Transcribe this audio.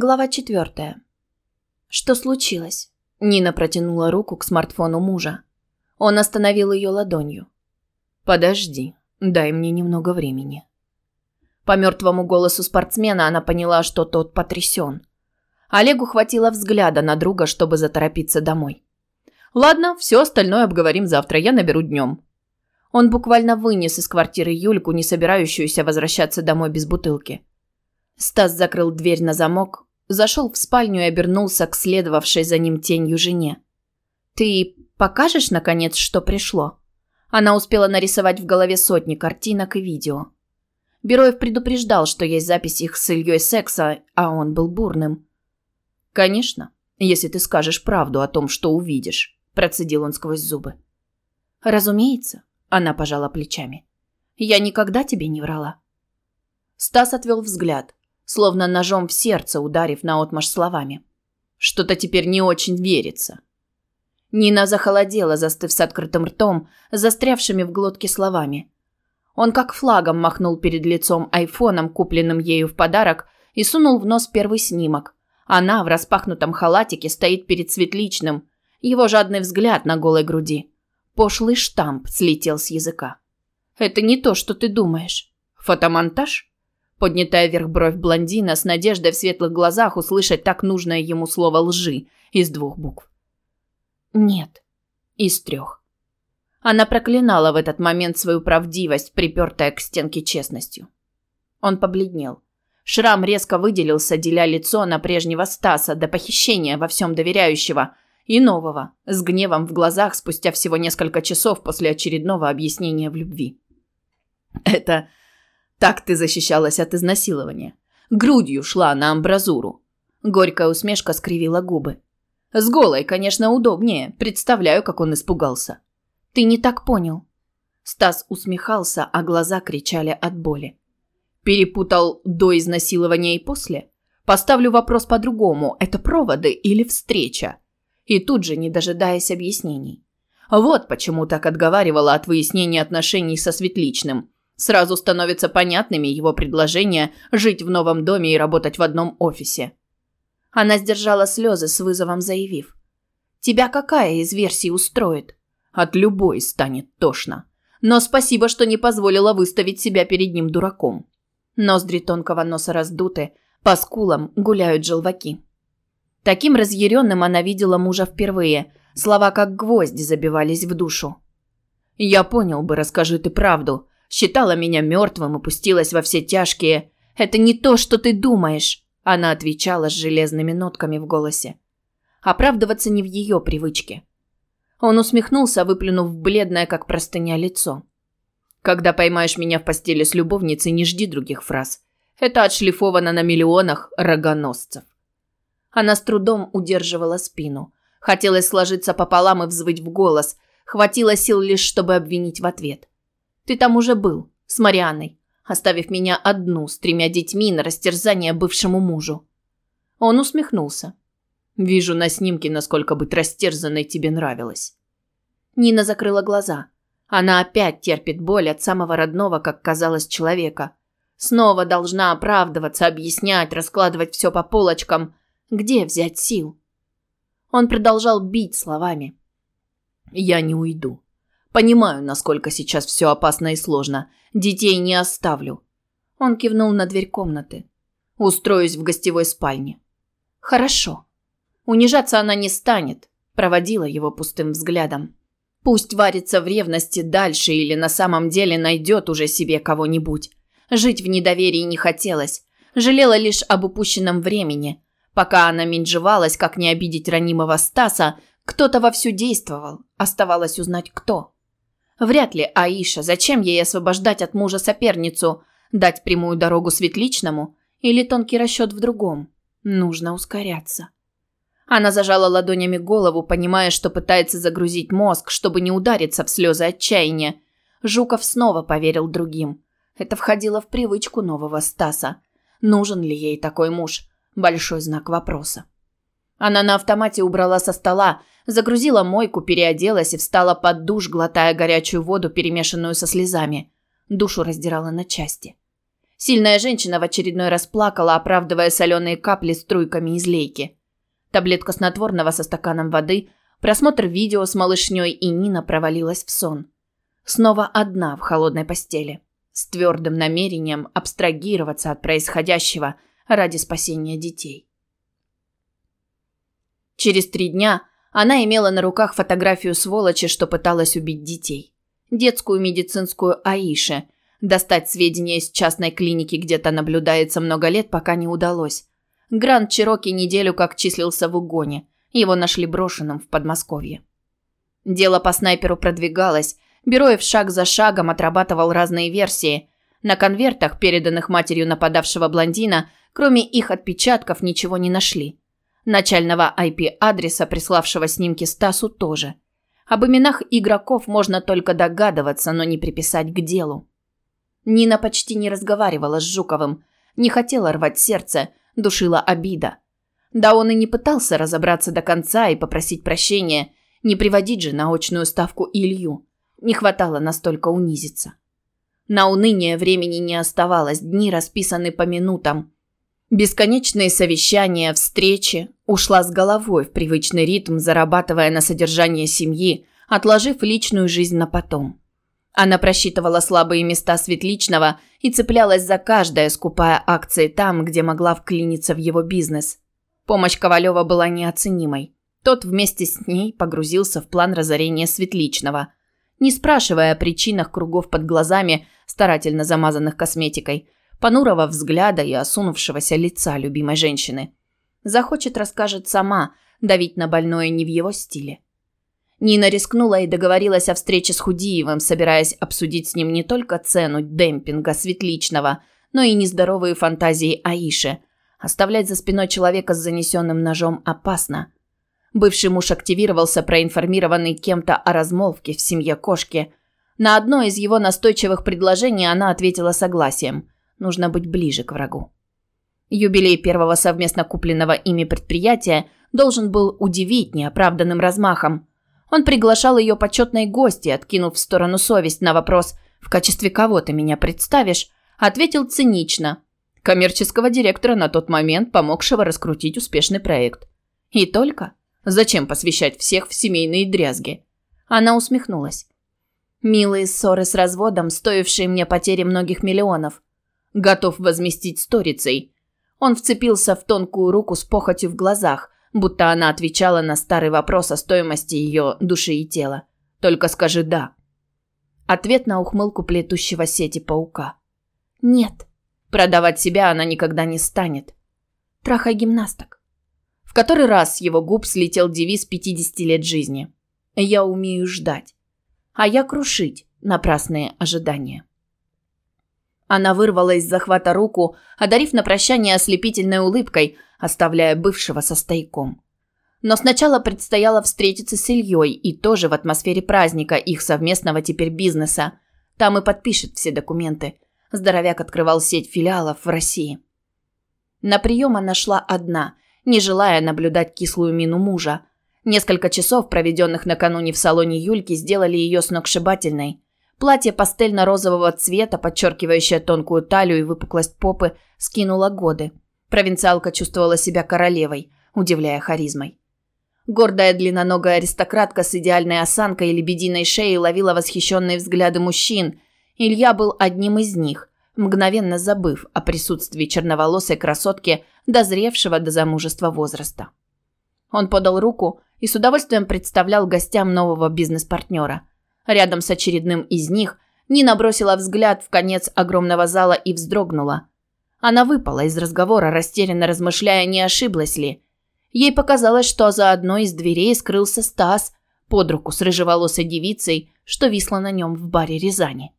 Глава четвертая. Что случилось? Нина протянула руку к смартфону мужа. Он остановил ее ладонью. Подожди, дай мне немного времени. По мертвому голосу спортсмена она поняла, что тот потрясен. Олегу хватило взгляда на друга, чтобы заторопиться домой. Ладно, все остальное обговорим завтра, я наберу днем. Он буквально вынес из квартиры Юльку, не собирающуюся возвращаться домой без бутылки. Стас закрыл дверь на замок, зашел в спальню и обернулся к следовавшей за ним тенью жене. «Ты покажешь, наконец, что пришло?» Она успела нарисовать в голове сотни картинок и видео. Бероев предупреждал, что есть запись их с Ильей секса, а он был бурным. «Конечно, если ты скажешь правду о том, что увидишь», – процедил он сквозь зубы. «Разумеется», – она пожала плечами. «Я никогда тебе не врала». Стас отвел взгляд словно ножом в сердце ударив наотмашь словами. Что-то теперь не очень верится. Нина захолодела, застыв с открытым ртом, застрявшими в глотке словами. Он как флагом махнул перед лицом айфоном, купленным ею в подарок, и сунул в нос первый снимок. Она в распахнутом халатике стоит перед светличным. Его жадный взгляд на голой груди. Пошлый штамп слетел с языка. «Это не то, что ты думаешь. Фотомонтаж?» Поднятая вверх бровь блондина с надеждой в светлых глазах услышать так нужное ему слово лжи из двух букв. Нет, из трех. Она проклинала в этот момент свою правдивость, припертая к стенке честностью. Он побледнел. Шрам резко выделился, деля лицо на прежнего Стаса до похищения во всем доверяющего и нового, с гневом в глазах спустя всего несколько часов после очередного объяснения в любви. «Это так ты защищалась от изнасилования. Грудью шла на амбразуру. Горькая усмешка скривила губы. С голой, конечно, удобнее. Представляю, как он испугался. Ты не так понял. Стас усмехался, а глаза кричали от боли. Перепутал до изнасилования и после? Поставлю вопрос по-другому. Это проводы или встреча? И тут же, не дожидаясь объяснений. Вот почему так отговаривала от выяснения отношений со Светличным. Сразу становятся понятными его предложения жить в новом доме и работать в одном офисе. Она сдержала слезы с вызовом, заявив. «Тебя какая из версий устроит?» «От любой станет тошно. Но спасибо, что не позволила выставить себя перед ним дураком». Ноздри тонкого носа раздуты, по скулам гуляют желваки. Таким разъяренным она видела мужа впервые. Слова как гвозди забивались в душу. «Я понял бы, расскажи ты правду считала меня мертвым и пустилась во все тяжкие. «Это не то, что ты думаешь», – она отвечала с железными нотками в голосе. Оправдываться не в ее привычке. Он усмехнулся, выплюнув бледное, как простыня, лицо. «Когда поймаешь меня в постели с любовницей, не жди других фраз. Это отшлифовано на миллионах рогоносцев». Она с трудом удерживала спину. Хотелось сложиться пополам и взвыть в голос. Хватило сил лишь, чтобы обвинить в ответ. Ты там уже был, с Марианной, оставив меня одну с тремя детьми на растерзание бывшему мужу. Он усмехнулся. Вижу на снимке, насколько быть растерзанной тебе нравилось. Нина закрыла глаза. Она опять терпит боль от самого родного, как казалось, человека. Снова должна оправдываться, объяснять, раскладывать все по полочкам. Где взять сил? Он продолжал бить словами. «Я не уйду. Понимаю, насколько сейчас все опасно и сложно. Детей не оставлю. Он кивнул на дверь комнаты. Устроюсь в гостевой спальне. Хорошо. Унижаться она не станет, проводила его пустым взглядом. Пусть варится в ревности дальше или на самом деле найдет уже себе кого-нибудь. Жить в недоверии не хотелось. Жалела лишь об упущенном времени. Пока она менжевалась, как не обидеть ранимого Стаса, кто-то вовсю действовал. Оставалось узнать, кто. Вряд ли Аиша, зачем ей освобождать от мужа соперницу, дать прямую дорогу Светличному или тонкий расчет в другом. Нужно ускоряться. Она зажала ладонями голову, понимая, что пытается загрузить мозг, чтобы не удариться в слезы отчаяния. Жуков снова поверил другим. Это входило в привычку нового Стаса. Нужен ли ей такой муж? Большой знак вопроса. Она на автомате убрала со стола, загрузила мойку, переоделась и встала под душ, глотая горячую воду, перемешанную со слезами. Душу раздирала на части. Сильная женщина в очередной раз плакала, оправдывая соленые капли струйками из лейки. Таблетка снотворного со стаканом воды, просмотр видео с малышней, и Нина провалилась в сон. Снова одна в холодной постели, с твердым намерением абстрагироваться от происходящего ради спасения детей. Через три дня она имела на руках фотографию сволочи, что пыталась убить детей. Детскую медицинскую Аише – Достать сведения из частной клиники где-то наблюдается много лет, пока не удалось. Гранд Чироки неделю как числился в угоне. Его нашли брошенным в Подмосковье. Дело по снайперу продвигалось. Бероев шаг за шагом отрабатывал разные версии. На конвертах, переданных матерью нападавшего блондина, кроме их отпечатков, ничего не нашли. Начального IP-адреса, приславшего снимки Стасу, тоже. Об именах игроков можно только догадываться, но не приписать к делу. Нина почти не разговаривала с Жуковым, не хотела рвать сердце, душила обида. Да он и не пытался разобраться до конца и попросить прощения, не приводить же на очную ставку Илью. Не хватало настолько унизиться. На уныние времени не оставалось, дни расписаны по минутам. Бесконечные совещания, встречи, ушла с головой в привычный ритм, зарабатывая на содержание семьи, отложив личную жизнь на потом. Она просчитывала слабые места Светличного и цеплялась за каждое, скупая акции там, где могла вклиниться в его бизнес. Помощь Ковалева была неоценимой. Тот вместе с ней погрузился в план разорения Светличного. Не спрашивая о причинах кругов под глазами, старательно замазанных косметикой, понурого взгляда и осунувшегося лица любимой женщины. Захочет, расскажет сама, давить на больное не в его стиле. Нина рискнула и договорилась о встрече с Худиевым, собираясь обсудить с ним не только цену демпинга светличного, но и нездоровые фантазии Аиши. Оставлять за спиной человека с занесенным ножом опасно. Бывший муж активировался, проинформированный кем-то о размолвке в семье кошки. На одно из его настойчивых предложений она ответила согласием. Нужно быть ближе к врагу. Юбилей первого совместно купленного ими предприятия должен был удивить неоправданным размахом. Он приглашал ее почетной гости, откинув в сторону совесть на вопрос «В качестве кого ты меня представишь?» ответил цинично. Коммерческого директора на тот момент, помогшего раскрутить успешный проект. И только? Зачем посвящать всех в семейные дрязги? Она усмехнулась. Милые ссоры с разводом, стоившие мне потери многих миллионов. Готов возместить сторицей. Он вцепился в тонкую руку с похотью в глазах, будто она отвечала на старый вопрос о стоимости ее души и тела. Только скажи «да». Ответ на ухмылку плетущего сети паука. «Нет, продавать себя она никогда не станет. Трахай гимнасток». В который раз с его губ слетел девиз 50 лет жизни. «Я умею ждать, а я крушить напрасные ожидания». Она вырвала из захвата руку, одарив на прощание ослепительной улыбкой, оставляя бывшего со стояком. Но сначала предстояло встретиться с Ильей и тоже в атмосфере праздника их совместного теперь бизнеса. Там и подпишет все документы. Здоровяк открывал сеть филиалов в России. На прием она шла одна, не желая наблюдать кислую мину мужа. Несколько часов, проведенных накануне в салоне Юльки, сделали ее сногсшибательной. Платье пастельно-розового цвета, подчеркивающее тонкую талию и выпуклость попы, скинуло годы. Провинциалка чувствовала себя королевой, удивляя харизмой. Гордая длинноногая аристократка с идеальной осанкой и лебединой шеей ловила восхищенные взгляды мужчин. Илья был одним из них, мгновенно забыв о присутствии черноволосой красотки, дозревшего до замужества возраста. Он подал руку и с удовольствием представлял гостям нового бизнес-партнера. Рядом с очередным из них Нина бросила взгляд в конец огромного зала и вздрогнула. Она выпала из разговора, растерянно размышляя, не ошиблась ли. Ей показалось, что за одной из дверей скрылся Стас под руку с рыжеволосой девицей, что висла на нем в баре Рязани.